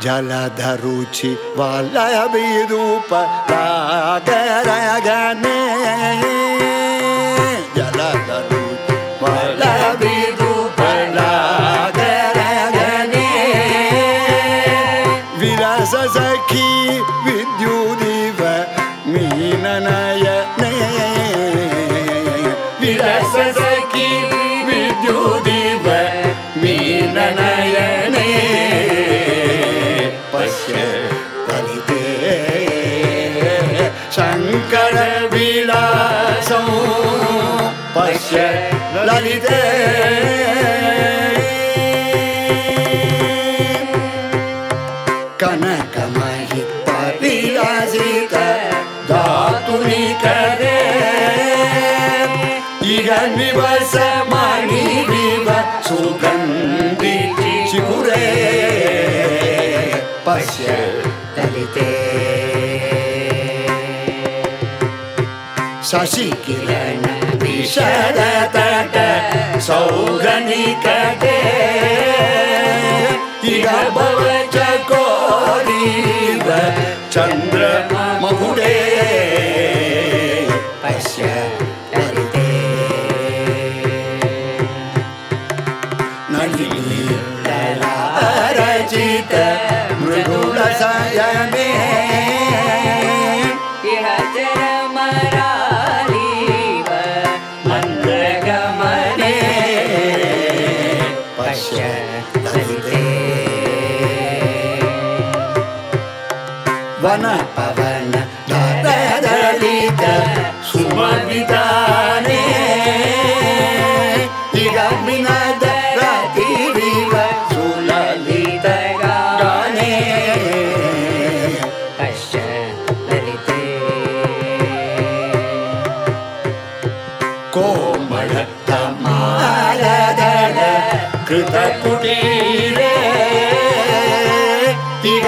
जलधरुचि वल्लभिरूप रागरगने जलधरु वल्लभिरूप रागरगने विरस सखी विद्युदिव मीननयने विरस सखी विद्युदिव मीननयने पश्य शङ्कर विलासौ पश्य ललिते। कनकमहि परिलासित धातुनिकरे। इह निवस मणिरिव सुगन्धि शिखुरे पश्य ललिते शशिकिरण विशदतट सौगनिकटे इह भव चकोरीव चन्द्रमहुरे पश्य ललिते नलिनीललारचित वनपवन दलित सुमविताने इह विनद रतिरिव सुललित गाने पश्य ललिते। कोमल तमालदल कृतकुटीरे। इह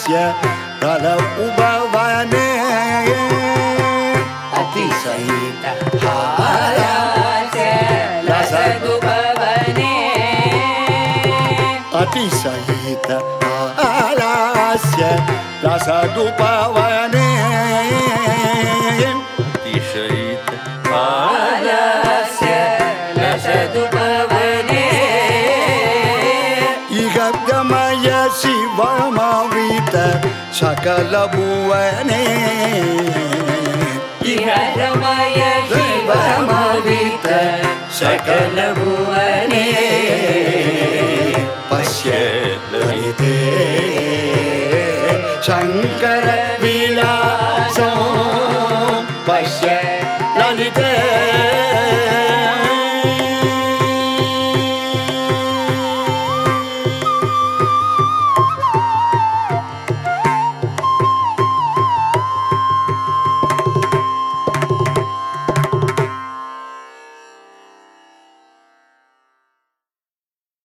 आलास्य रल उभवने अतिशयित अतिशयित आलास्य रसदुपवने तिशयित आलस्य लसदुपवने इह गमय शिवमवित सकलभुवने रमय शिवमवित सकलभुवने पश्य ललिते शङ्कर विलासो पश्य ललिते